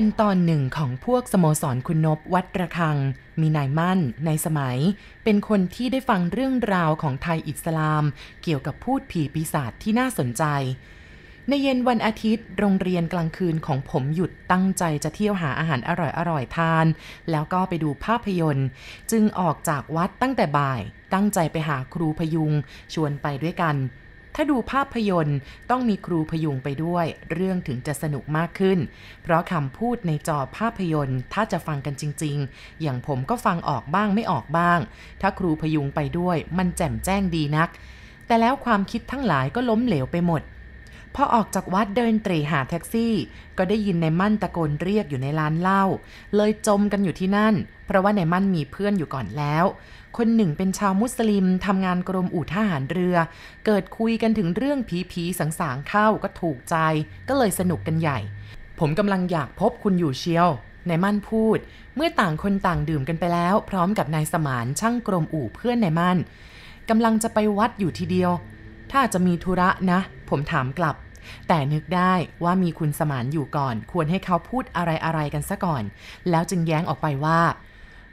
เป็นตอนหนึ่งของพวกสโมสรคุณนบวัดระฆัง มีนายมั่นในสมัย เป็นคนที่ได้ฟังเรื่องราวของไทยอิสลาม เกี่ยวกับพูดผีปีศาจที่น่าสนใจ ในเย็นวันอาทิตย์ โรงเรียนกลางคืนของผมหยุดตั้งใจจะเที่ยวหาอาหารอร่อยๆทาน แล้วก็ไปดูภาพยนตร์ จึงออกจากวัดตั้งแต่บ่าย ตั้งใจไปหาครูพยุง ชวนไปด้วยกัน ถ้าดูภาพยนตร์ต้องมีครูพยุงไปด้วย เรื่องถึงจะสนุกมากขึ้น เพราะคำพูดในจอภาพยนตร์ ถ้าจะฟังกันจริง ๆ อย่างผมก็ฟังออกบ้างไม่ออกบ้าง ถ้าครูพยุงไปด้วย มันแจ่มแจ้งดีนัก แต่แล้วความคิดทั้งหลายก็ล้มเหลวไปหมด พอออกจากวัดเดินเตรหาแท็กซี่ ก็ได้ยินในมั่นตะโกนเรียกอยู่ในร้านเหล้าเลยจมกันอยู่ที่นั่น เพราะว่าในมั่นมีเพื่อนอยู่ก่อนแล้ว คนหนึ่งเป็นชาวมุสลิมทำงานกรมอู่ทหารเรือ เกิดคุยกันถึงเรื่องผีผีสังๆเข้าก็ถูกใจ ก็เลยสนุกกันใหญ่ ผมกำลังอยากพบคุณอยู่เชียวนายมั่นพูด เมื่อต่างคนต่างดื่มกันไปแล้ว พร้อมกับนายสมานช่างกรมอู่เพื่อนนายมั่นกำลังจะไปวัดอยู่ทีเดียว ถ้าจะมีธุระนะ ผมถามกลับ แต่นึกได้ว่ามีคุณสมานอยู่ก่อน ควรให้เขาพูดอะไรอะไรๆกันซะก่อน แล้วจึงแย้งออกไปว่า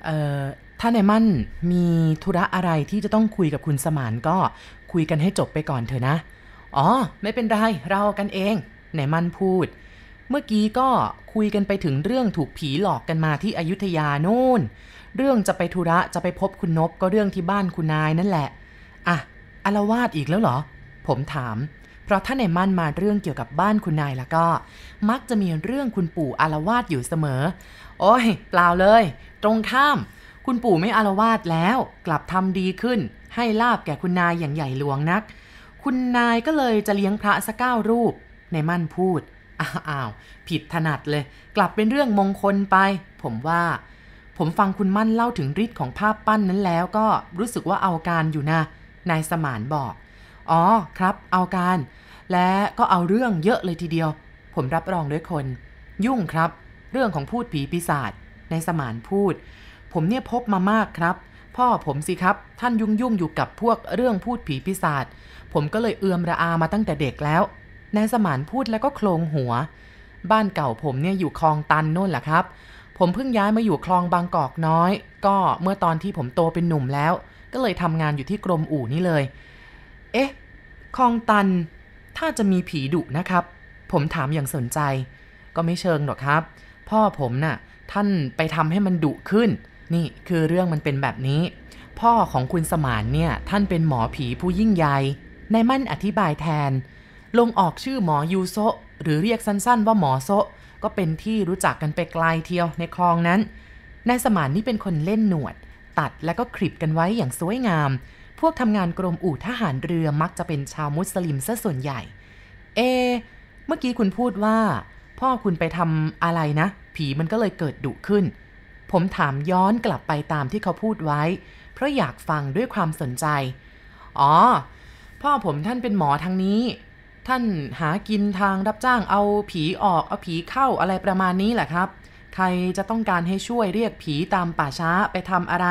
เอ่อ ถ้านายมั่นมีธุระอะไรที่จะต้องคุยกับคุณสมานก็คุยกันให้จบไปก่อนเถอะนะ อ๋อ ไม่เป็นไร เรากันเองนายมั่นพูด เมื่อกี้ก็คุยกันไปถึงเรื่องถูกผีหลอกกันมาที่อยุธยาโน่น เรื่องจะไปธุระจะไปพบคุณนบก็เรื่องที่บ้านคุณนายนั่นแหละ อะอารวาสอีกแล้วเหรอ ผมถาม เพราะถ้าในมั่นมาเรื่องเกี่ยวกับบ้านคุณนายแล้วก็ มักจะมีเรื่องคุณปู่อารวาสอยู่เสมอ โอ้ย เปล่าเลย ตรงข้าม คุณปู่ไม่อารวาสแล้ว กลับทำดีขึ้น ให้ลาบแก่คุณนายอย่างใหญ่หลวงนัก คุณนายก็เลยจะเลี้ยงพระสักเก้ารูป ในมั่นพูดอ้าวผิดถนัดเลย กลับเป็นเรื่องมงคลไป ผมว่า ผมฟังคุณมั่นเล่าถึงฤทธิ์ของภาพปั้นนั้นแล้วก็รู้สึกว่าเอาการอยู่นะนายสมานบอก อ๋อครับ เอาการ และก็เอาเรื่องเยอะเลยทีเดียว ผมรับรองด้วยคน ยุ่งครับ เรื่องของพูดผีปีศาจในสมานพูด ผมเนี่ยพบมามากครับ พ่อผมสิครับ ท่านยุ่งยุ่งอยู่กับพวกเรื่องพูดผีปีศาจผมก็เลยเอือมระอามาตั้งแต่เด็กแล้วนายสมานพูดแล้วก็โคลงหัว บ้านเก่าผมเนี่ยอยู่คลองตันโน่นแหละครับ ผมเพิ่งย้ายมาอยู่คลองบางกอกน้อย ก็เมื่อตอนที่ผมโตเป็นหนุ่มแล้ว ก็เลยทำงานอยู่ที่กรมอู่นี่เลย เอ๊ะ คลองตัน ถ้าจะมีผีดุนะครับ ผมถามอย่างสนใจ ก็ไม่เชิงหรอกครับ พ่อผมน่ะ ท่านไปทำให้มันดุขึ้น นี่คือเรื่องมันเป็นแบบนี้ พ่อของคุณสมานเนี่ย ท่านเป็นหมอผีผู้ยิ่งใหญ่นายมั่นอธิบายแทน ลงออกชื่อหมอยูโซหรือเรียกสั้นๆว่าหมอโซก็เป็นที่รู้จักกันไปไกลเที่ยวในคลองนั้นนายสมานนี่เป็นคนเล่นหนวด ตัดแล้วก็คลิปกันไว้อย่างสวยงาม พวกทำงานกรมอู่ทหารเรือมักจะเป็นชาวมุสลิมซะส่วนใหญ่ เอ เมื่อกี้คุณพูดว่า พ่อคุณไปทำอะไรนะ ผีมันก็เลยเกิดดุขึ้น ผมถามย้อนกลับไปตามที่เขาพูดไว้ เพราะอยากฟังด้วยความสนใจ อ๋อ พ่อผมท่านเป็นหมอทางนี้ ท่านหากินทางรับจ้างเอาผีออกเอาผีเข้าอะไรประมาณนี้แหละครับ ใครจะต้องการให้ช่วยเรียกผีตามป่าช้าไปทำอะไร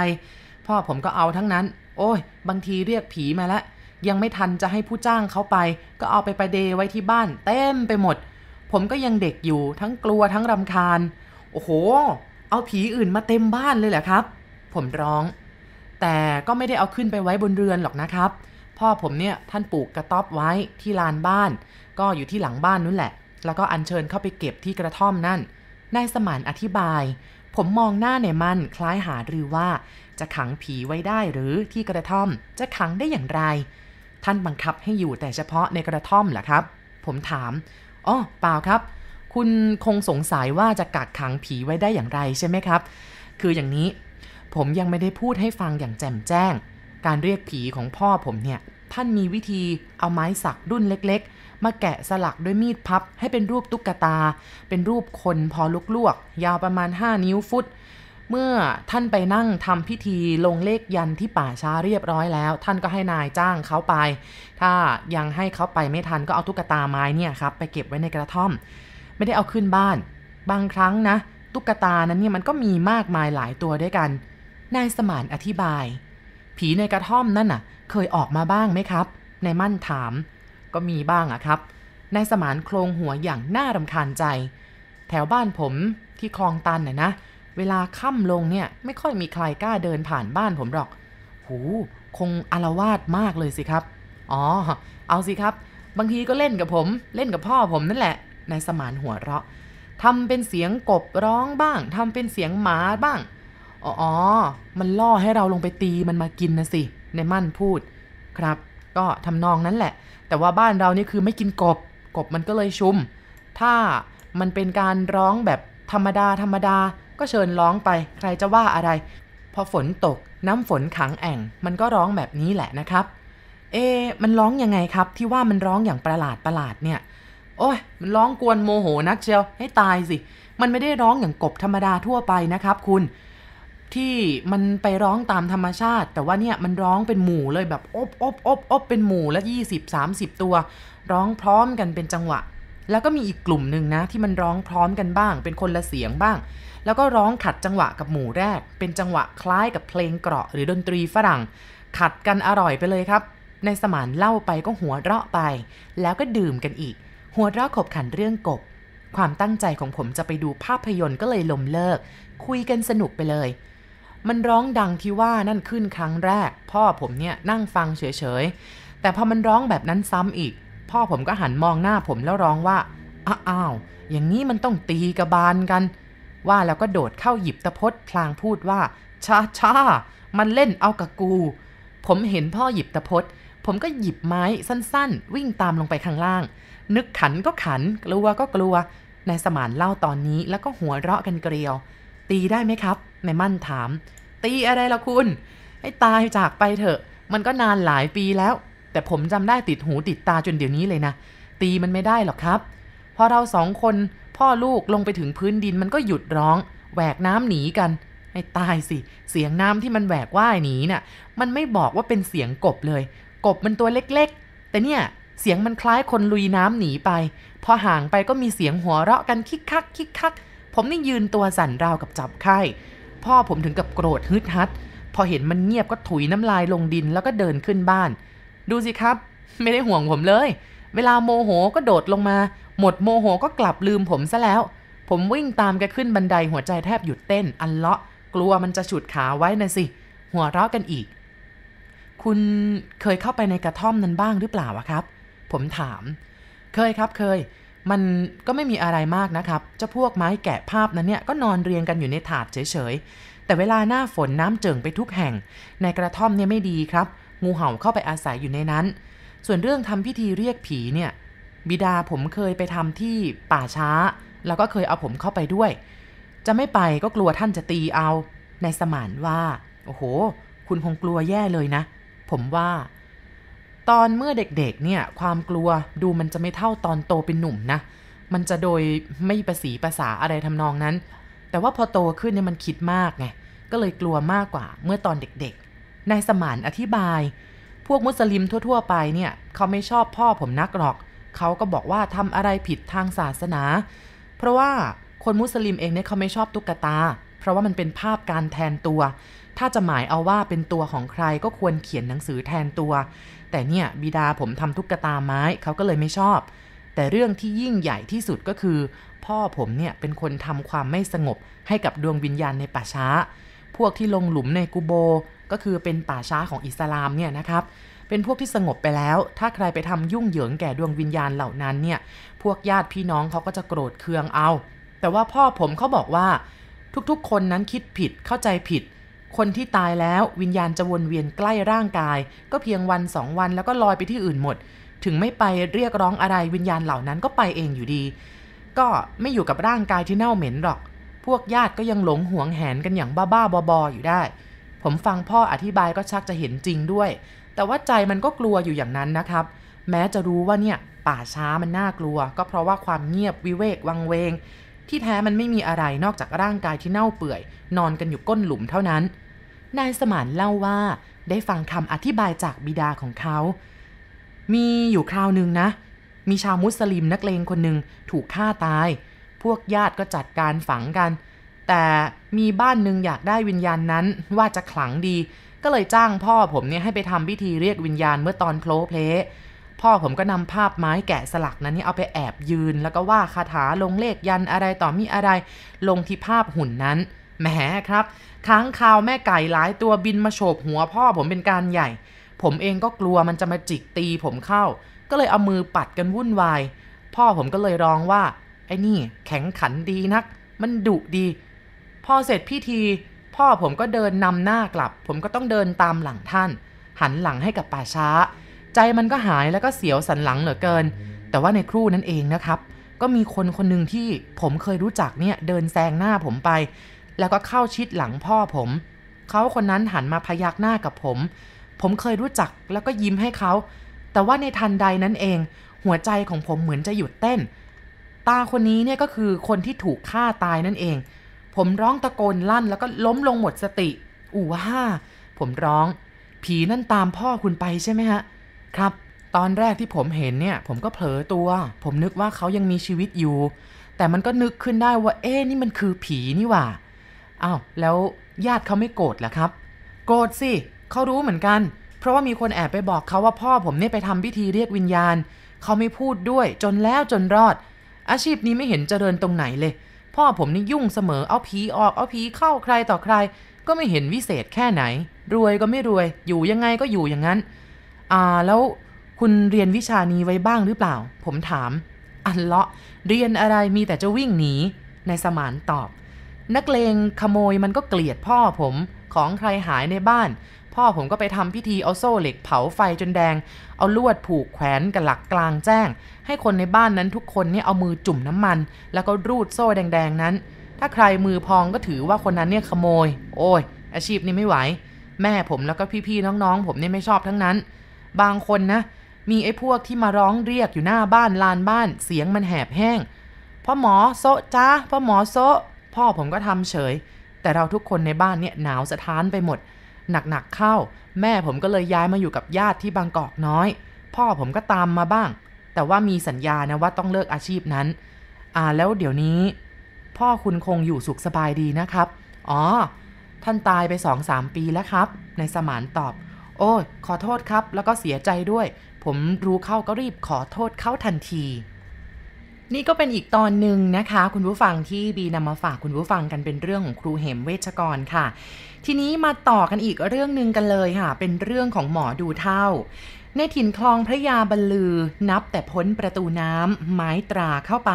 พ่อผมก็เอาทั้งนั้น โอ้ย บางทีเรียกผีมาแล้วยังไม่ทันจะให้ผู้จ้างเขาไป ก็เอาไปประเดไว้ที่บ้าน เต็มไปหมด ผมก็ยังเด็กอยู่ทั้งกลัวทั้งรำคาญ โอ้โห เอาผีอื่นมาเต็มบ้านเลยแหละครับ ผมร้อง แต่ก็ไม่ได้เอาขึ้นไปไว้บนเรือนหรอกนะครับ พ่อผมเนี่ยท่านปลูกกระต๊อบไว้ที่ลานบ้าน ก็อยู่ที่หลังบ้านนู่นแหละ แล้วก็อัญเชิญเข้าไปเก็บที่กระท่อมนั่นนายสมานอธิบาย ผมมองหน้าในมันคล้ายหารือว่า จะขังผีไว้ได้หรือที่กระท่อม จะขังได้อย่างไร ท่านบังคับให้อยู่แต่เฉพาะในกระท่อมเหรอครับ ผมถามอ๋อเปล่าครับ คุณคงสงสัยว่าจะกักขังผีไว้ได้อย่างไรใช่ไหมครับ คืออย่างนี้ ผมยังไม่ได้พูดให้ฟังอย่างแจ่มแจ้ง การเรียกผีของพ่อผมเนี่ย ท่านมีวิธีเอาไม้สักรุ่นเล็กๆ มาแกะสลักด้วยมีดพับให้เป็นรูปตุ๊กตา เป็นรูปคนพอลุกลวก ยาวประมาณ 5 นิ้วฟุต เมื่อท่านไปนั่งทำพิธีลงเลขยันที่ป่าช้าเรียบร้อยแล้ว ท่านก็ให้นายจ้างเขาไป ถ้ายังให้เขาไปไม่ทันก็เอาตุ๊กตาไม้เนี่ยครับไปเก็บไว้ในกระท่อม ไม่ได้เอาขึ้นบ้าน บางครั้งนะ ตุ๊กตานั้นเนี่ยมันก็มีมากมายหลายตัวด้วยกัน นายสมานอธิบาย ผีในกระท่อมนั่นน่ะ เคยออกมาบ้างไหมครับนายมั่นถาม ก็มีบ้างอะครับนายสมานโครงหัวอย่างน่ารำคาญใจ แถวบ้านผมที่คลองตันน่ะนะ เวลาค่ำลงเนี่ยไม่ค่อยมีใครกล้าเดินผ่านบ้านผมหรอก หูคงอารวาสมากเลยสิครับ อ๋อ เอาสิครับ บางทีก็เล่นกับผม เล่นกับพ่อผมนั่นแหละ นายสมานหัวเราะทำเป็นเสียงกบร้องบ้างทำเป็นเสียงหมาบ้าง อ๋อ มันล่อให้เราลงไปตีมันมากินนะสิ ในมั่นพูด ครับ ก็ทำนองนั้นแหละ แต่ว่าบ้านเรานี่คือไม่กินกบ กบมันก็เลยชุม ถ้ามันเป็นการร้องแบบธรรมดาธรรมดา ก็เชิญร้องไป ใครจะว่าอะไร พอฝนตกน้ำฝนขังแอ่ง มันก็ร้องแบบนี้แหละนะครับ เอมันร้องยังไงครับ ที่ว่ามันร้องอย่างประหลาดประหลาดเนี่ย โอ้ย มันร้องกวนโมโหนักเชียวให้ตายสิ มันไม่ได้ร้องอย่างกบธรรมดาทั่วไปนะครับคุณที่มันไปร้องตามธรรมชาติ แต่ว่าเนี่ยมันร้องเป็นหมู่เลยแบบอบอบอบอบเป็นหมู่ละ 20 30 ตัว ร้องพร้อมกันเป็นจังหวะ แล้วก็มีอีกกลุ่มหนึ่งนะที่มันร้องพร้อมกันบ้าง เป็นคนละเสียงบ้าง แล้วก็ร้องขัดจังหวะกับหมู่แรก เป็นจังหวะคล้ายกับเพลงเกราะหรือดนตรีฝรั่ง ขัดกันอร่อยไปเลยครับ ในสมานเล่าไปก็หัวเราะไป แล้วก็ดื่มกันอีก หัวเราะขบขันเรื่องกบ ความตั้งใจของผมจะไปดูภาพยนตร์ก็เลยลมเลิก คุยกันสนุกไปเลย มันร้องดังที่ว่านั่นขึ้นครั้งแรก พ่อผมเนี่ยนั่งฟังเฉยๆแต่พอมันร้องแบบนั้นซ้ำอีก พ่อผมก็หันมองหน้าผมแล้วร้องว่า อ้าวอย่างนี้มันต้องตีกระบาลกัน ว่าแล้วก็โดดเข้าหยิบตะพดพลางพูดว่าช้าช้ามันเล่นเอากับกู ผมเห็นพ่อหยิบตะพดผมก็หยิบไม้สั้นๆ วิ่งตามลงไปข้างล่าง นึกขันก็ขัน กลัวก็กลัวนายสมานเล่าตอนนี้แล้วก็หัวเราะกันเกลียว ตีได้ไหมครับนายมั่นถาม ตีอะไรล่ะคุณ ให้ตายจากไปเถอะ มันก็นานหลายปีแล้ว แต่ผมจำได้ติดหูติดตาจนเดี๋ยวนี้เลยนะ ตีมันไม่ได้หรอกครับ พอเราสองคนพ่อลูกลงไปถึงพื้นดินมันก็หยุดร้องแหวกน้ำหนีกันให้ตายสิ เสียงน้ำที่มันแหวกว่ายหนีน่ะ มันไม่บอกว่าเป็นเสียงกบเลย กบมันตัวเล็กๆ แต่เนี่ยเสียงมันคล้ายคนลุยน้ำหนีไป พอห่างไปก็มีเสียงหัวเราะกันคิกคักคิกคัก ผมนี่ยืนตัวสั่นราวกับจับไข้พ่อผมถึงกับโกรธฮึดฮัด พอเห็นมันเงียบก็ถุยน้ำลายลงดินแล้วก็เดินขึ้นบ้าน ดูสิครับ ไม่ได้ห่วงผมเลย เวลาโมโหก็โดดลงมา หมดโมโหก็กลับลืมผมซะแล้ว ผมวิ่งตามแกขึ้นบันไดหัวใจแทบหยุดเต้น อันเลาะ กลัวมันจะฉุดขาไว้นะสิ หัวเราะกันอีก คุณเคยเข้าไปในกระท่อมนั้นบ้างหรือเปล่าอะครับ ผมถาม เคยครับเคย มันก็ไม่มีอะไรมากนะครับ เจ้าพวกไม้แกะภาพนั้นเนี่ยก็นอนเรียงกันอยู่ในถาดเฉยๆ แต่เวลาหน้าฝนน้ำเจิ่งไปทุกแห่ง ในกระท่อมเนี่ยไม่ดีครับ งูเห่าเข้าไปอาศัยอยู่ในนั้น ส่วนเรื่องทำพิธีเรียกผีเนี่ย บิดาผมเคยไปทำที่ป่าช้า แล้วก็เคยเอาผมเข้าไปด้วย จะไม่ไปก็กลัวท่านจะตีเอา ในสมานว่า โอ้โห คุณคงกลัวแย่เลยนะ ผมว่า ตอนเมื่อเด็กๆ เนี่ย ความกลัวดูมันจะไม่เท่าตอนโตเป็นหนุ่มนะ มันจะโดยไม่ประสีภาษาอะไรทำนองนั้น แต่ว่าพอโตขึ้นเนี่ยมันคิดมากไง ก็เลยกลัวมากกว่าเมื่อตอนเด็กๆ นายสมานอธิบาย พวกมุสลิมทั่ว ๆ ไปเนี่ย เขาไม่ชอบพ่อผมนักหรอก เขาก็บอกว่าทำอะไรผิดทางศาสนา เพราะว่าคนมุสลิมเองเนี่ยเขาไม่ชอบตุ๊กตา เพราะว่ามันเป็นภาพการแทนตัว ถ้าจะหมายเอาว่าเป็นตัวของใครก็ควรเขียนหนังสือแทนตัว แต่เนี่ยบิดาผมทำตุ๊กตาไม้เขาก็เลยไม่ชอบ แต่เรื่องที่ยิ่งใหญ่ที่สุดก็คือ พ่อผมเนี่ยเป็นคนทำความไม่สงบให้กับดวงวิญญาณในป่าช้า พวกที่ลงหลุมในกูโบ ก็คือเป็นป่าช้าของอิสลามเนี่ยนะครับ เป็นพวกที่สงบไปแล้ว ถ้าใครไปทำยุ่งเหยิงแก่ดวงวิญญาณเหล่านั้นเนี่ย พวกญาติพี่น้องเขาก็จะโกรธเคืองเอา แต่ว่าพ่อผมเขาบอกว่า ทุกๆ คนนั้นคิดผิดเข้าใจผิด คนที่ตายแล้ววิญญาณจะวนเวียนใกล้ร่างกาย ก็เพียงวันสองวันแล้วก็ลอยไปที่อื่นหมด ถึงไม่ไปเรียกร้องอะไรวิญญาณเหล่านั้นก็ไปเองอยู่ดี ก็ไม่อยู่กับร่างกายที่เน่าเหม็นหรอก พวกญาติก็ยังหลงหวงแหนกันอย่างบ้าๆบอๆอยู่ได้ ผมฟังพ่ออธิบายก็ชักจะเห็นจริงด้วย แต่ว่าใจมันก็กลัวอยู่อย่างนั้นนะครับ แม้จะรู้ว่าเนี่ยป่าช้ามันน่ากลัว ก็เพราะว่าความเงียบวิเวกวังเวง ที่แท้มันไม่มีอะไรนอกจากร่างกายที่เน่าเปื่อย นอนกันอยู่ก้นหลุมเท่านั้น นายสมานเล่าว่าได้ฟังคำอธิบายจากบิดาของเขา มีอยู่คราวหนึ่งนะ มีชาวมุสลิมนักเลงคนหนึ่งถูกฆ่าตาย พวกญาติก็จัดการฝังกัน แต่มีบ้านหนึ่งอยากได้วิญญาณนั้นว่าจะขลังดี ก็เลยจ้างพ่อผมเนี่ยให้ไปทำพิธีเรียกวิญญาณเมื่อตอนโพลเพลพ่อผมก็นำภาพไม้แกะสลักนั้นนี่เอาไปแอบยืน แล้วก็ว่าคาถาลงเลขยันอะไรต่อมีอะไร ลงที่ภาพหุ่นนั้นแหมครับค้างคาวแม่ไก่หลายตัวบินมาโฉบหัวพ่อผมเป็นการใหญ่ ผมเองก็กลัวมันจะมาจิกตีผมเข้า ก็เลยเอามือปัดกันวุ่นวาย พ่อผมก็เลยร้องว่า ไอ้นี่แข็งขันดีนัก มันดุดี พอเสร็จพิธี พ่อผมก็เดินนำหน้ากลับ ผมก็ต้องเดินตามหลังท่าน หันหลังให้กับป่าช้า ใจมันก็หายแล้วก็เสียวสันหลังเหลือเกิน แต่ว่าในครู่นั้นเองนะครับ ก็มีคนคนหนึ่งที่ผมเคยรู้จักเนี่ยเดินแซงหน้าผมไป แล้วก็เข้าชิดหลังพ่อผม เขาคนนั้นหันมาพยักหน้ากับผม ผมเคยรู้จักแล้วก็ยิ้มให้เขา แต่ว่าในทันใดนั้นเอง หัวใจของผมเหมือนจะหยุดเต้น ตาคนนี้เนี่ยก็คือคนที่ถูกฆ่าตายนั่นเอง ผมร้องตะโกนลั่นแล้วก็ล้มลงหมดสติ อู่ว่าผมร้อง ผีนั่นตามพ่อคุณไปใช่ไหมฮะ ครับ ตอนแรกที่ผมเห็นเนี่ย ผมก็เผลอตัว ผมนึกว่าเขายังมีชีวิตอยู่ แต่มันก็นึกขึ้นได้ว่า เอ๊นี่มันคือผีนี่หว่า อ้าว แล้วญาติเขาไม่โกรธเหรอครับ โกรธสิ เขารู้เหมือนกัน เพราะว่ามีคนแอบไปบอกเขาว่าพ่อผมเนี่ยไปทำพิธีเรียกวิญญาณ เขาไม่พูดด้วย จนแล้วจนรอด อาชีพนี้ไม่เห็นเจริญตรงไหนเลย พ่อผมนี่ยุ่งเสมอเอาผีออกเอาผีเข้าใครต่อใคร ก็ไม่เห็นวิเศษแค่ไหน รวยก็ไม่รวย อยู่ยังไงก็อยู่อย่างนั้น อ่าแล้วคุณเรียนวิชานี้ไว้บ้างหรือเปล่า ผมถาม อันเลาะเรียนอะไรมีแต่จะวิ่งหนีในสมานตอบ นักเลงขโมยมันก็เกลียดพ่อผมของใครหายในบ้าน พ่อผมก็ไปทำพิธีเอาโซ่เหล็กเผาไฟจนแดง เอาลวดผูกแขวนกับหลักกลางแจ้ง ให้คนในบ้านนั้นทุกคนเนี่ยเอามือจุ่มน้ำมัน แล้วก็รูดโซ่แดง ๆ นั้น ถ้าใครมือพองก็ถือว่าคนนั้นเนี่ยขโมย โอ้ย อาชีพนี้ไม่ไหว แม่ผมแล้วก็พี่ๆน้องๆ ผมเนี่ยไม่ชอบทั้งนั้น บางคนนะ มีไอ้พวกที่มาร้องเรียกอยู่หน้าบ้านลานบ้านเสียงมันแหบแห้งพ่อหมอโซจ้าพ่อหมอโซพ่อผมก็ทำเฉย แต่เราทุกคนในบ้านเนี่ยหนาวสะท้านไปหมด หนักๆเข้า แม่ผมก็เลยย้ายมาอยู่กับญาติที่บางกอกน้อย พ่อผมก็ตามมาบ้าง แต่ว่ามีสัญญานะว่าต้องเลิกอาชีพนั้น อ่าแล้วเดี๋ยวนี้ พ่อคุณคงอยู่สุขสบายดีนะครับ อ๋อ ท่านตายไปสองสามปีแล้วครับ ในสมานตอบ โอ้ยขอโทษครับ แล้วก็เสียใจด้วย ผมรู้เข้าก็รีบขอโทษเข้าทันที นี่ก็เป็นอีกตอนหนึ่งนะคะ คุณผู้ฟังที่บีนำมาฝากคุณผู้ฟังกันเป็นเรื่องของครูเหมเวชกรค่ะ ทีนี้มาต่อกันอีกเรื่องหนึ่งกันเลยค่ะ เป็นเรื่องของหมอดูเท่า ในถิ่นคลองพระยาบรรลือนับแต่พ้นประตูน้ำไม้ตราเข้าไป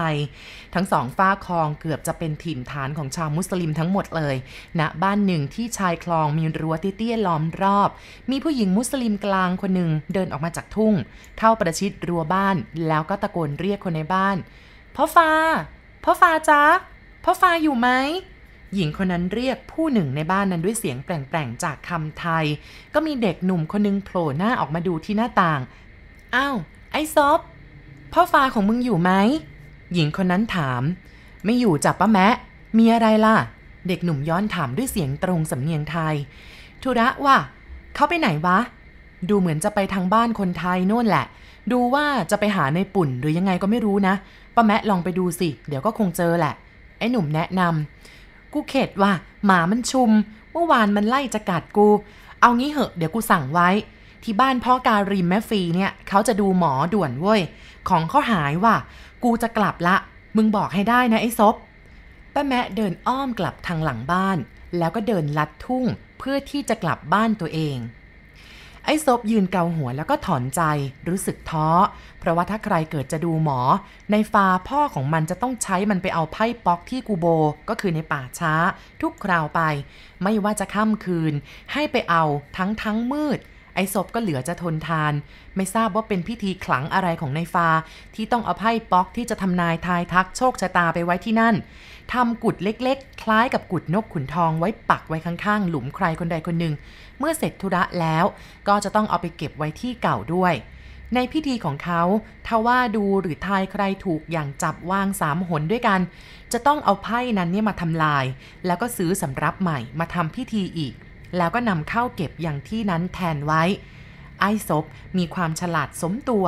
ทั้งสองฝ้าคลองเกือบจะเป็นถิ่นฐานของชาวมุสลิมทั้งหมดเลยณนะบ้านหนึ่งที่ชายคลองมีรั้วเตี้ยๆล้อมรอบ มีผู้หญิงมุสลิมกลางคนหนึ่งเดินออกมาจากทุ่งเข้าประชิดรั้วบ้าน แล้วก็ตะโกนเรียกคนในบ้านพ่อฟ้าพ่อฟ้าจ๊ะพ่อฟ้าอยู่ไหม หญิงคนนั้นเรียกผู้หนึ่งในบ้านนั้นด้วยเสียงแปลงๆจากคำไทย ก็มีเด็กหนุ่มคนนึงโผล่หน้าออกมาดูที่หน้าต่าง อ้าว ไอ้ซอบพ่อฟ้าของมึงอยู่ไหม หญิงคนนั้นถาม ไม่อยู่จับป้าแมะ มีอะไรล่ะ เด็กหนุ่มย้อนถามด้วยเสียงตรงสำเนียงไทย ธุระว่ะเขาไปไหนวะ ดูเหมือนจะไปทางบ้านคนไทยโน่นแหละ ดูว่าจะไปหาในปุ่นหรือยังไงก็ไม่รู้นะ ป้าแมะลองไปดูสิ เดี๋ยวก็คงเจอแหละ ไอ้หนุ่มแนะนำ กูเข็ดว่ะ หมามันชุม เมื่อวานมันไล่จะกัดกู เอางี้เหอะ เดี๋ยวกูสั่งไว้ ที่บ้านพ่อการิมแม่ฟีเนี่ยเขาจะดูหมอด่วนเว้ย ของเขาหายว่ะ กูจะกลับละ มึงบอกให้ได้นะไอ้ซบป้าแมะเดินอ้อมกลับทางหลังบ้าน แล้วก็เดินลัดทุ่งเพื่อที่จะกลับบ้านตัวเอง ไอ้ซบยืนเกาหัวแล้วก็ถอนใจรู้สึกท้อ เพราะว่าถ้าใครเกิดจะดูหมอ ในฟาพ่อของมันจะต้องใช้มันไปเอาไพ่ป๊อกที่กูโบ ก็คือในป่าช้า ทุกคราวไป ไม่ว่าจะค่ำคืน ให้ไปเอาทั้งทั้งมืด ไอ้ศพก็เหลือจะทนทาน ไม่ทราบว่าเป็นพิธีขลังอะไรของในฟาที่ต้องเอาไพ่ป๊อกที่จะทำนายทายทักโชคชะตาไปไว้ที่นั่นทำกุดเล็กๆ คล้ายกับกุดนกขุนทองไว้ปักไว้ข้างๆ หลุมใครคนใดคนหนึ่ง เมื่อเสร็จธุระแล้ว ก็จะต้องเอาไปเก็บไว้ที่เก่าด้วย ในพิธีของเขาถ้าว่าดูหรือทายใครถูกอย่างจับวางสามหนด้วยกัน จะต้องเอาไพ่นั้นเนี่ยมาทำลาย แล้วก็ซื้อสำรับใหม่มาทำพิธีอีก แล้วก็นำเข้าเก็บอย่างที่นั้นแทนไว้ ไอ้ศพมีความฉลาดสมตัว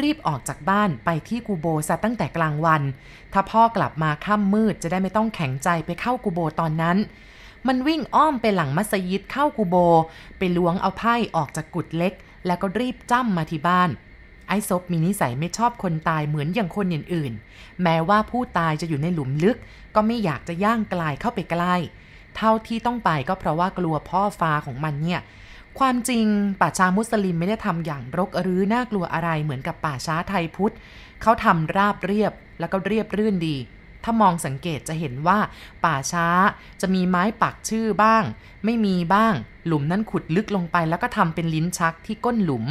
รีบออกจากบ้านไปที่กูโบซะตั้งแต่กลางวัน ถ้าพ่อกลับมาค่ำมืดจะได้ไม่ต้องแข็งใจไปเข้ากูโบตอนนั้น มันวิ่งอ้อมไปหลังมัสยิดเข้ากูโบ ไปล้วงเอาไพ่ออกจากกุดเล็ก แล้วก็รีบจ้ำมาที่บ้านไอ้ซบมีนิสัยไม่ชอบคนตายเหมือนอย่างคนอื่นๆ แม้ว่าผู้ตายจะอยู่ในหลุมลึก ก็ไม่อยากจะย่างกลายเข้าไปใกล้ เท่าที่ต้องไปก็เพราะว่ากลัวพ่อฟ้าของมันเนี่ย ความจริงป่าชามุสลิมไม่ได้ทำอย่างรกหรือน่ากลัวอะไรเหมือนกับป่าช้าไทยพุทธเขาทำราบเรียบแล้วก็เรียบรื่นดี ถ้ามองสังเกตจะเห็นว่าป่าช้าจะมีไม้ปักชื่อบ้าง ไม่มีบ้าง หลุมนั้นขุดลึกลงไปแล้วก็ทำเป็นลิ้นชักที่ก้นหลุม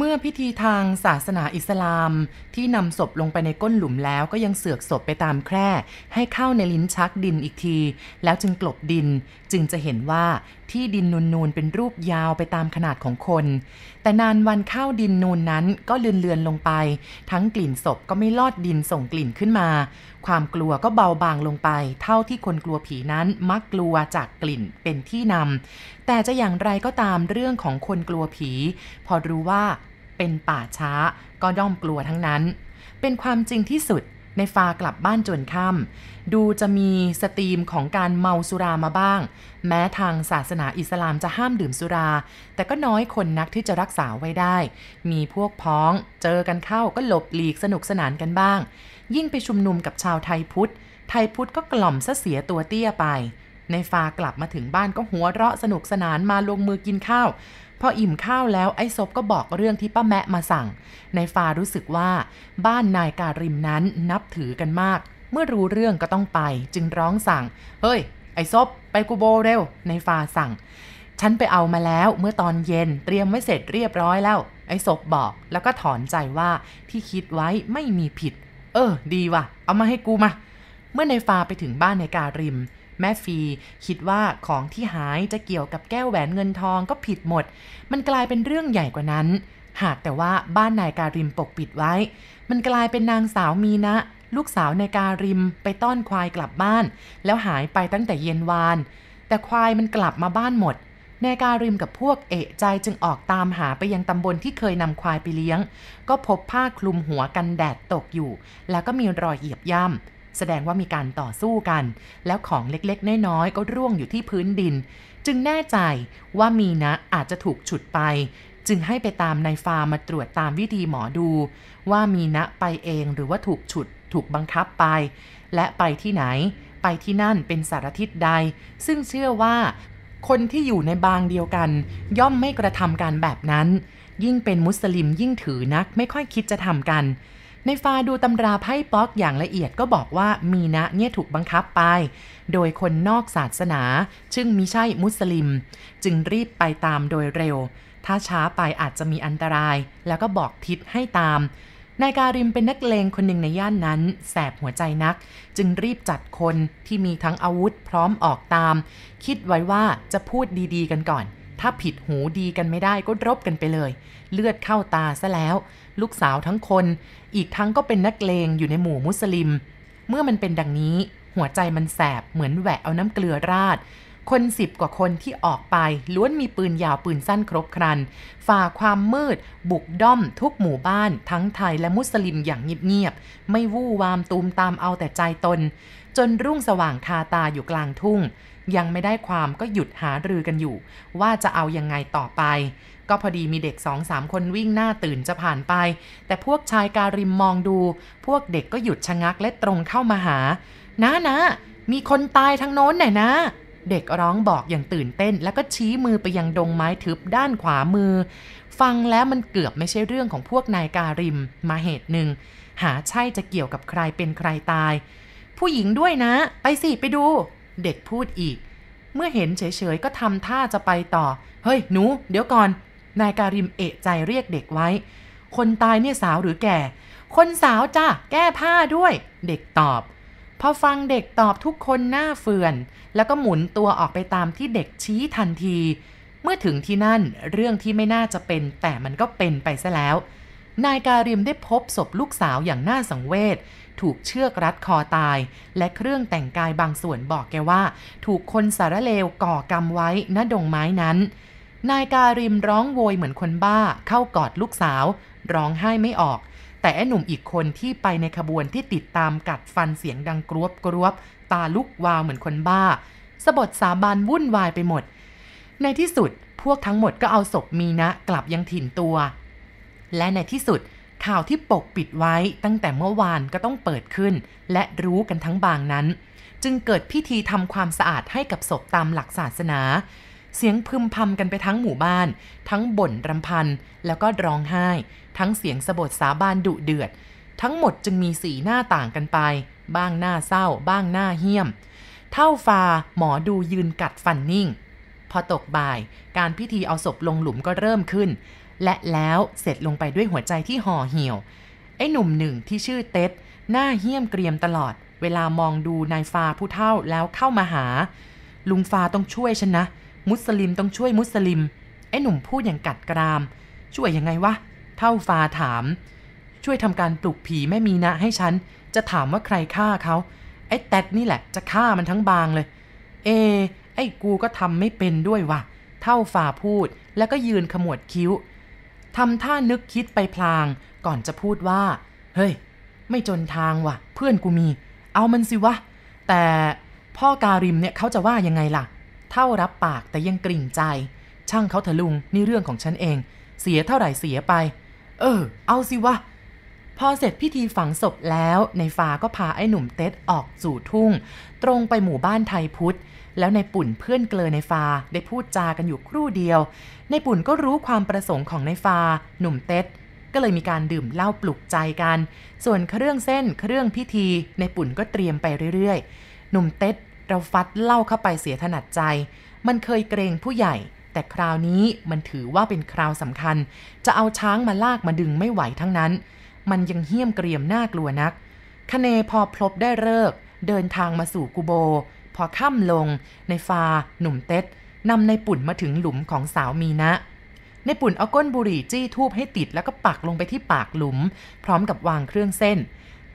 เมื่อพิธีทางศาสนาอิสลาม ที่นำศพลงไปในก้นหลุมแล้วก็ยังเสือกศพไปตามแคร่ ให้เข้าในลิ้นชักดินอีกที แล้วจึงกลบดิน จึงจะเห็นว่าที่ดินนูนๆเป็นรูปยาวไปตามขนาดของคน แต่นานวันเข้าดินนูนนั้นก็เลือนๆลงไป ทั้งกลิ่นศพก็ไม่ลอดดินส่งกลิ่นขึ้นมา ความกลัวก็เบาบางลงไป เท่าที่คนกลัวผีนั้นมักกลัวจากกลิ่นเป็นที่นำแต่จะอย่างไรก็ตามเรื่องของคนกลัวผี พอรู้ว่า เป็นป่าช้า ก็ย่อมกลัวทั้งนั้น เป็นความจริงที่สุดในฟากลับบ้านจนค่ำดูจะมีสตรีมของการเมาสุรามาบ้าง แม้ทางศาสนาอิสลามจะห้ามดื่มสุรา แต่ก็น้อยคนนักที่จะรักษาไว้ได้ มีพวกพ้อง เจอกันเข้าก็หลบหลีกสนุกสนานกันบ้าง ยิ่งไปชุมนุมกับชาวไทยพุทธ ไทยพุทธก็กล่อมซะเสียตัวเตี้ยไป ในฟากลับมาถึงบ้านก็หัวเราะสนุกสนานมาลงมือกินข้าว พออิ่มข้าวแล้วไอ้ซบก็บอกเรื่องที่ป้าแมะมาสั่งในฟารู้สึกว่า บ้านนายการิมนั้นนับถือกันมาก เมื่อรู้เรื่องก็ต้องไป จึงร้องสั่ง เฮ้ย ไอ้ซบไปกูโบเร็วในฟาสั่ง ฉันไปเอามาแล้วเมื่อตอนเย็นเตรียมไว้เสร็จเรียบร้อยแล้ว ไอ้ศพบอกแล้วก็ถอนใจว่าที่คิดไว้ไม่มีผิด เออ ดีว่ะ เอามาให้กูมา เมื่อในฟาไปถึงบ้านในการิม แม่ฟีคิดว่าของที่หายจะเกี่ยวกับแก้วแหวนเงินทองก็ผิดหมด มันกลายเป็นเรื่องใหญ่กว่านั้น หากแต่ว่าบ้านนายการิมปกปิดไว้ มันกลายเป็นนางสาวมีนะ ลูกสาวนายการิมไปต้อนควายกลับบ้าน แล้วหายไปตั้งแต่เย็นวาน แต่ควายมันกลับมาบ้านหมดนายการิมกับพวกเอะใจจึงออกตามหาไปยังตำบลที่เคยนำควายไปเลี้ยง ก็พบผ้าคลุมหัวกันแดดตกอยู่ แล้วก็มีรอยเหยียบย่ำ แสดงว่ามีการต่อสู้กัน แล้วของเล็กๆ น้อยๆ ก็ร่วงอยู่ที่พื้นดิน จึงแน่ใจว่ามีนะอาจจะถูกฉุดไป จึงให้ไปตามนายฟามาตรวจตามวิธีหมอดู ว่ามีนะไปเองหรือว่าถูกฉุดถูกบังคับไป และไปที่ไหน ไปที่นั่นเป็นสารทิศใด ซึ่งเชื่อว่าคนที่อยู่ในบางเดียวกัน ย่อมไม่กระทำการแบบนั้น ยิ่งเป็นมุสลิมยิ่งถือนักไม่ค่อยคิดจะทำกัน ในฟาดูตำราไพ่ป๊อกอย่างละเอียดก็บอกว่ามีนะเนี่ยถูกบังคับไป โดยคนนอกศาสนา ซึ่งมิใช่มุสลิม จึงรีบไปตามโดยเร็ว ถ้าช้าไปอาจจะมีอันตราย แล้วก็บอกทิศให้ตามนายการิมเป็นนักเลงคนหนึ่งในย่านนั้น แสบหัวใจนัก จึงรีบจัดคนที่มีทั้งอาวุธพร้อมออกตาม คิดไว้ว่าจะพูดดีๆกันก่อน ถ้าผิดหูดีกันไม่ได้ก็รบกันไปเลย เลือดเข้าตาซะแล้ว ลูกสาวทั้งคน อีกทั้งก็เป็นนักเลงอยู่ในหมู่มุสลิม เมื่อมันเป็นดังนี้ หัวใจมันแสบเหมือนแหวะเอาน้ำเกลือราด คนสิบกว่าคนที่ออกไป ล้วนมีปืนยาวปืนสั้นครบครัน ฝ่าความมืด บุกด้อมทุกหมู่บ้าน ทั้งไทยและมุสลิมอย่างเงียบๆไม่วู่วามตูมตามเอาแต่ใจตน จนรุ่งสว่างคาตาอยู่กลางทุ่งยังไม่ได้ความก็หยุดหารือกันอยู่ ว่าจะเอายังไงต่อไป ก็พอดีมีเด็กสองสามคนวิ่งหน้าตื่นจะผ่านไป แต่พวกชายการิมมองดู พวกเด็กก็หยุดชะงักและตรงเข้ามาหานะนะมีคนตายทางโน้นไหนนะ เด็กร้องบอกอย่างตื่นเต้น แล้วก็ชี้มือไปยังดงไม้ทึบด้านขวามือ ฟังแล้วมันเกือบไม่ใช่เรื่องของพวกนายการิมมาเหตุหนึ่ง หาใช่จะเกี่ยวกับใครเป็นใครตาย ผู้หญิงด้วยนะ ไปสิไปดู เด็กพูดอีก เมื่อเห็นเฉยๆก็ทำท่าจะไปต่อ เฮ้ยหนู เดี๋ยวก่อน นายการิมเอะใจเรียกเด็กไว้ คนตายเนี่ยสาวหรือแก่ คนสาวจ้ะแก้ผ้าด้วย เด็กตอบพอฟังเด็กตอบทุกคนหน้าเฟื่อน แล้วก็หมุนตัวออกไปตามที่เด็กชี้ทันที เมื่อถึงที่นั่นเรื่องที่ไม่น่าจะเป็น แต่มันก็เป็นไปซะแล้ว นายการิมได้พบศพลูกสาวอย่างน่าสังเวชถูกเชือกรัดคอตาย และเครื่องแต่งกายบางส่วนบอกแกว่า ถูกคนสารเลวก่อกรรมไว้ณดงไม้นั้น นายการิมร้องโวยเหมือนคนบ้าเข้ากอดลูกสาว ร้องไห้ไม่ออก แต่ไอ้หนุ่มอีกคนที่ไปในขบวนที่ติดตามกัดฟันเสียงดังกรวบกรวบตาลุกวาวเหมือนคนบ้าสะบดสาบานวุ่นวายไปหมด ในที่สุดพวกทั้งหมดก็เอาศพมีนะกลับยังถิ่นตัว และในที่สุดข่าวที่ปกปิดไว้ตั้งแต่เมื่อวานก็ต้องเปิดขึ้น และรู้กันทั้งบางนั้น จึงเกิดพิธีทำความสะอาดให้กับศพตามหลักศาสนา เสียงพึมพำกันไปทั้งหมู่บ้าน ทั้งบ่นรำพัน แล้วก็ร้องไห้ ทั้งเสียงสะบทสาบานดุเดือด ทั้งหมดจึงมีสีหน้าต่างกันไป บ้างหน้าเศร้า บ้างหน้าเหี้ยม เท่าฟาหมอดูยืนกัดฟันนิ่ง พอตกบ่าย การพิธีเอาศพลงหลุมก็เริ่มขึ้น และแล้วเสร็จลงไปด้วยหัวใจที่ห่อเหี่ยว ไอ้หนุ่มหนึ่งที่ชื่อเต็ดหน้าเหี้ยมเกรียมตลอด เวลามองดูนายฟาผู้เฒ่าแล้วเข้ามาหา ลุงฟาต้องช่วยฉันนะ มุสลิมต้องช่วยมุสลิม ไอ้หนุ่มพูดอย่างกัดกราม ช่วยยังไงวะ เท่าฟาถาม ช่วยทำการปลุกผีแม่มีนะให้ฉัน จะถามว่าใครฆ่าเขา ไอ้แตดนี่แหละ จะฆ่ามันทั้งบางเลย เอ ไอ้กูก็ทำไม่เป็นด้วยวะเท่าฝ่าพูด แล้วก็ยืนขมวดคิ้วทำท่านึกคิดไปพลาง ก่อนจะพูดว่า เฮ้ย ไม่จนทางว่ะ เพื่อนกูมี เอามันสิวะ แต่พ่อการิมเนี่ยเขาจะว่ายังไงล่ะ ท่ารับปากแต่ยังกริ่งใจ ช่างเขาเถอะลุงนี่เรื่องของฉันเอง เสียเท่าไหร่เสียไป เออ เอาสิวะพอเสร็จพิธีฝังศพแล้วในฟ้าก็พาไอ้หนุ่มเต็ดออกสู่ทุ่ง ตรงไปหมู่บ้านไทยพุทธ แล้วในปุ่นเพื่อนเกลอในฟ้าได้พูดจากันอยู่ครู่เดียว ในปุ่นก็รู้ความประสงค์ของในฟ้าหนุ่มเต็ดก็เลยมีการดื่มเหล้าปลุกใจกัน ส่วนเครื่องเส้นเครื่องพิธี ในปุ่นก็เตรียมไปเรื่อยๆ หนุ่มเต็ด เราฟัดเล้าเข้าไปเสียถนัดใจ มันเคยเกรงผู้ใหญ่ แต่คราวนี้มันถือว่าเป็นคราวสำคัญ จะเอาช้างมาลากมาดึงไม่ไหวทั้งนั้น มันยังเหี้ยมเกรียมน่ากลัวนักคเนพอพลบได้เลิก เดินทางมาสู่กุโบ พอค่ำลง ในฟา หนุ่มเต็ดนำในปุ่นมาถึงหลุมของสาวมีนะ ในปุ่นเอาก้นบุหรี่จี้ทูบให้ติดแล้วก็ปักลงไปที่ปากหลุม พร้อมกับวางเครื่องเส้น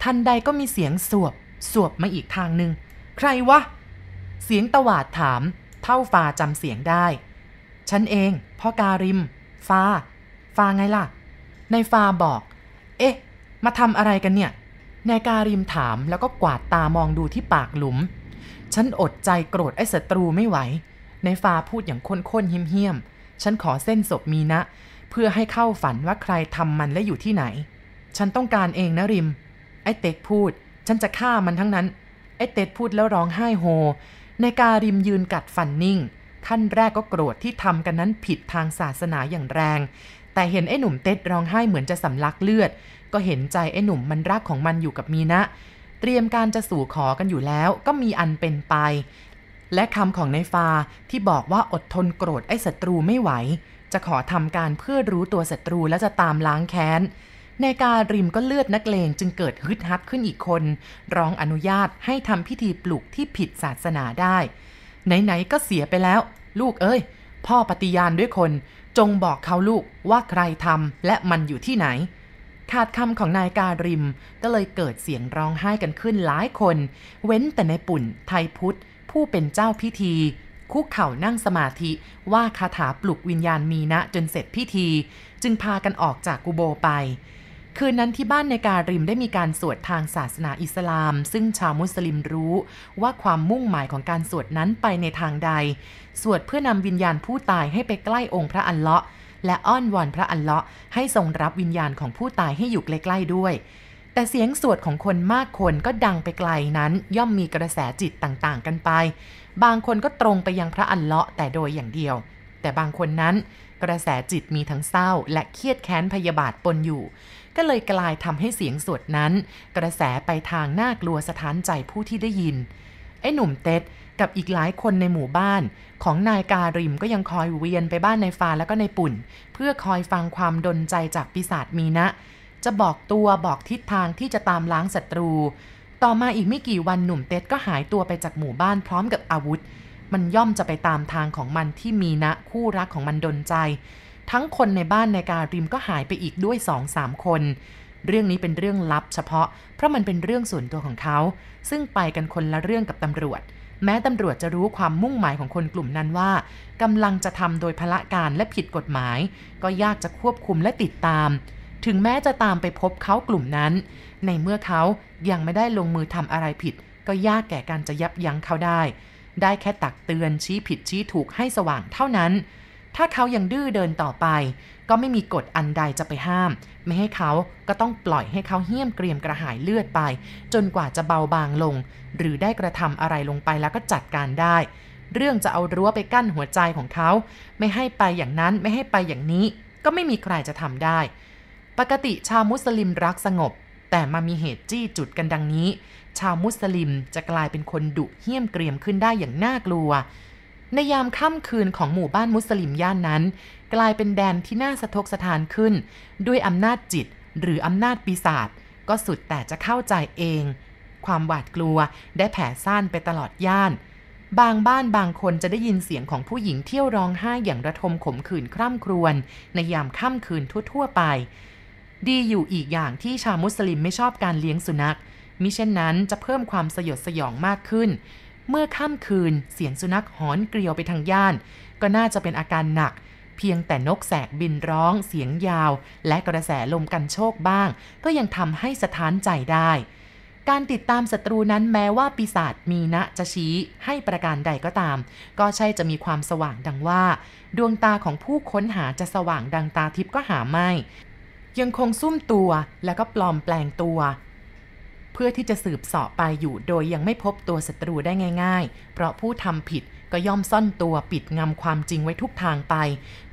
ทันใดก็มีเสียงสวบ สวบมาอีกทางหนึ่ง ใครวะ เสียงตวาดถาม เท่าฟาจำเสียงได้ ฉันเอง พ่อการิม ฟา ฟาไงล่ะ ในฟาบอก เอ๊ะ มาทำอะไรกันเนี่ย นายการิมถามแล้วก็กวาดตามองดูที่ปากหลุม ฉันอดใจโกรธไอ้ศัตรูไม่ไหว ในฟาพูดอย่างค้นๆเหี้ยมๆ ฉันขอเส้นศพมีนะ เพื่อให้เข้าฝันว่าใครทำมันและอยู่ที่ไหน ฉันต้องการเองนะริม ไอ้เต็กพูด ฉันจะฆ่ามันทั้งนั้น ไอ้เต็กพูดแล้วร้องไห้โฮ ในการิมยืนกัดฟันนิ่ง ขั้นแรกก็โกรธที่ทำกันนั้นผิดทางศาสนาอย่างแรง แต่เห็นไอ้หนุ่มเต็ดร้องไห้เหมือนจะสำลักเลือด ก็เห็นใจไอ้หนุ่มมันรักของมันอยู่กับมีนะ เตรียมการจะสู่ขอกันอยู่แล้ว ก็มีอันเป็นไป และคำของนายฟาที่บอกว่าอดทนโกรธไอ้ศัตรูไม่ไหว จะขอทำการเพื่อรู้ตัวศัตรูและจะตามล้างแค้น ในการิมก็เลือดนักเลงจึงเกิดฮึดฮัดขึ้นอีกคน ร้องอนุญาตให้ทำพิธีปลุกที่ผิดศาสนาได้ ไหน ๆ ก็เสียไปแล้ว ลูกเอ้ย พ่อปฏิญาณด้วยคน จงบอกเขาลูกว่าใครทำและมันอยู่ที่ไหน ขาดคำของนายการิมก็เลยเกิดเสียงร้องไห้กันขึ้นหลายคน เว้นแต่ในปุ่นไทยพุทธ ผู้เป็นเจ้าพิธีคุกเข่านั่งสมาธิว่าคาถาปลุกวิญญาณมีนะจนเสร็จพิธี จึงพากันออกจากกุโบไป คืนนั้นที่บ้านในการิมได้มีการสวดทางศาสนาอิสลาม ซึ่งชาวมุสลิมรู้ว่าความมุ่งหมายของการสวดนั้นไปในทางใด สวดเพื่อนำวิญญาณผู้ตายให้ไปใกล้องค์พระอัลเลาะห์และอ้อนวอนพระอัลเลาะห์ให้ทรงรับวิญญาณของผู้ตายให้อยู่ใกล้ๆด้วย แต่เสียงสวดของคนมากคนก็ดังไปไกลนั้น ย่อมมีกระแสจิตต่างๆ กันไป บางคนก็ตรงไปยังพระอัลเลาะห์แต่โดยอย่างเดียว แต่บางคนนั้น กระแสจิตมีทั้งเศร้า และเครียดแค้นพยาบาทปนอยู่ ก็เลยกลายทำให้เสียงสวดนั้น กระแสไปทางน่ากลัวสะท้านใจผู้ที่ได้ยิน ไอ้หนุ่มเต็ดกับอีกหลายคนในหมู่บ้าน ของนายการิมก็ยังคอยเวียนไปบ้านนายฟาแล้วก็นายปุ่น เพื่อคอยฟังความดนใจจากปีศาจมีนะ จะบอกตัวบอกทิศทางที่จะตามล้างศัตรู ต่อมาอีกไม่กี่วันหนุ่มเต็ดก็หายตัวไปจากหมู่บ้านพร้อมกับอาวุธ มันย่อมจะไปตามทางของมันที่มีนะคู่รักของมันดนใจ ทั้งคนในบ้านในการิมก็หายไปอีกด้วยสองสามคน เรื่องนี้เป็นเรื่องลับเฉพาะ เพราะมันเป็นเรื่องส่วนตัวของเขา ซึ่งไปกันคนละเรื่องกับตำรวจ แม้ตำรวจจะรู้ความมุ่งหมายของคนกลุ่มนั้นว่ากำลังจะทำโดยพละการและผิดกฎหมาย ก็ยากจะควบคุมและติดตาม ถึงแม้จะตามไปพบเขากลุ่มนั้น ในเมื่อเขายังไม่ได้ลงมือทำอะไรผิด ก็ยากแก่การจะยับยั้งเขาได้ ได้แค่ตักเตือนชี้ผิดชี้ถูกให้สว่างเท่านั้น ถ้าเขายังดื้อเดินต่อไป ก็ไม่มีกฎอันใดจะไปห้าม ไม่ให้เขาก็ต้องปล่อยให้เขาเหี้ยมเกรียมกระหายเลือดไป จนกว่าจะเบาบางลง หรือได้กระทำอะไรลงไปแล้วก็จัดการได้ เรื่องจะเอารั้วไปกั้นหัวใจของเขา ไม่ให้ไปอย่างนั้นไม่ให้ไปอย่างนี้ ก็ไม่มีใครจะทำได้ ปกติชาวมุสลิมรักสงบ แต่มามีเหตุจี้จุดกันดังนี้ ชาวมุสลิมจะกลายเป็นคนดุเหี้ยมเกรียมขึ้นได้อย่างน่ากลัว ในยามค่ำคืนของหมู่บ้านมุสลิมย่านนั้น กลายเป็นแดนที่น่าสะทกสะทานขึ้น ด้วยอำนาจจิต หรืออำนาจปีศาจก็สุดแต่จะเข้าใจเอง ความหวาดกลัวได้แผ่ซ่านไปตลอดย่าน บางบ้านบางคนจะได้ยินเสียงของผู้หญิงเที่ยวร้องไห้อย่างระทมขมขื่นคร่ำครวญในยามค่ำคืนทั่วๆไป ดีอยู่อีกอย่างที่ชาวมุสลิมไม่ชอบการเลี้ยงสุนัขมิเช่นนั้นจะเพิ่มความสยดสยองมากขึ้น เมื่อค่ำคืนเสียงสุนัขหอนเกลียวไปทางย่าน ก็น่าจะเป็นอาการหนัก เพียงแต่นกแสกบินร้องเสียงยาว และกระแสลมกันโชคบ้าง ก็ยังทำให้สะท้านใจได้ การติดตามศัตรูนั้นแม้ว่าปีศาจมีนะจะชี้ให้ประการใดก็ตาม ก็ใช่จะมีความสว่างดังว่า ดวงตาของผู้ค้นหาจะสว่างดังตาทิพย์ก็หาไม่ยังคงซุ่มตัวแล้วก็ปลอมแปลงตัว เพื่อที่จะสืบเสาะไปอยู่โดยยังไม่พบตัวศัตรูได้ง่าย ๆ เพราะผู้ทำผิดก็ย่อมซ่อนตัวปิดงำความจริงไว้ทุกทางไป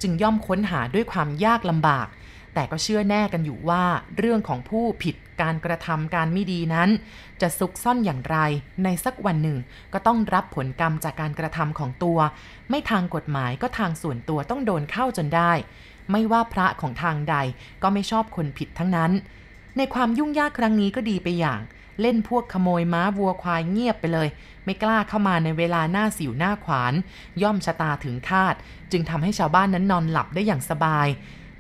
จึงย่อมค้นหาด้วยความยากลำบาก แต่ก็เชื่อแน่กันอยู่ว่า เรื่องของผู้ผิดการกระทำการไม่ดีนั้น จะซุกซ่อนอย่างไร ในสักวันหนึ่ง ก็ต้องรับผลกรรมจากการกระทำของตัว ไม่ทางกฎหมายก็ทางส่วนตัวต้องโดนเข้าจนได้ ไม่ว่าพระของทางใดก็ไม่ชอบคนผิดทั้งนั้น ในความยุ่งยากครั้งนี้ก็ดีไปอย่าง เล่นพวกขโมยม้าวัวควายเงียบไปเลย ไม่กล้าเข้ามาในเวลาหน้าสิวหน้าขวาน ย่อมชะตาถึงคาด จึงทำให้ชาวบ้านนั้นนอนหลับได้อย่างสบาย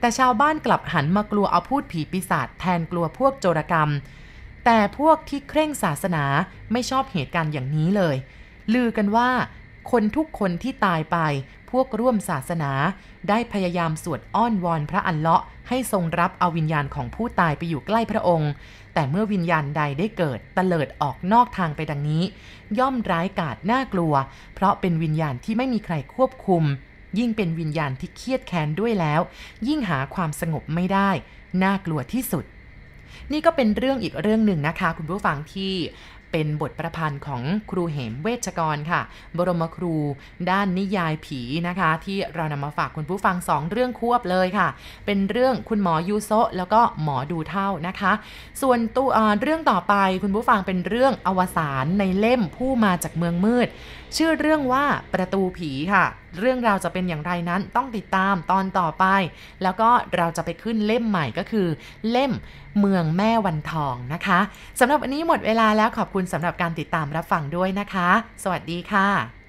แต่ชาวบ้านกลับหันมากลัวเอาพูดผีปีศาจแทนกลัวพวกโจรกรรม แต่พวกที่เคร่งศาสนาไม่ชอบเหตุการณ์อย่างนี้เลย ลือกันว่าคนทุกคนที่ตายไป พวกร่วมศาสนาได้พยายามสวดอ้อนวอนพระอัลเลาะห์ ให้ทรงรับเอาวิญญาณของผู้ตายไปอยู่ใกล้พระองค์ แต่เมื่อวิญญาณใดได้เกิดตะเลิดออกนอกทางไปดังนี้ ย่อมร้ายกาจน่ากลัว เพราะเป็นวิญญาณที่ไม่มีใครควบคุม ยิ่งเป็นวิญญาณที่เครียดแค้นด้วยแล้ว ยิ่งหาความสงบไม่ได้ น่ากลัวที่สุด นี่ก็เป็นเรื่องอีกเรื่องหนึ่งนะคะ คุณผู้ฟังที่ เป็นบทประพันธ์ของครูเหมเวชกรค่ะ บรมครูด้านนิยายผีนะคะ ที่เรานำมาฝากคุณผู้ฟังสองเรื่องควบเลยค่ะ เป็นเรื่องคุณหมอยูโซแล้วก็หมอดูเท่านะคะ ส่วนตัวเอ่อเรื่องต่อไปคุณผู้ฟังเป็นเรื่องอวสานในเล่มผู้มาจากเมืองมืด ชื่อเรื่องว่าประตูผีค่ะ เรื่องราวจะเป็นอย่างไรนั้นต้องติดตามตอนต่อไป แล้วก็เราจะไปขึ้นเล่มใหม่ก็คือ เล่มเมืองแม่วันทองนะคะสำหรับวันนี้หมดเวลาแล้วขอบคุณสำหรับการติดตามรับฟังด้วยนะคะ สวัสดีค่ะ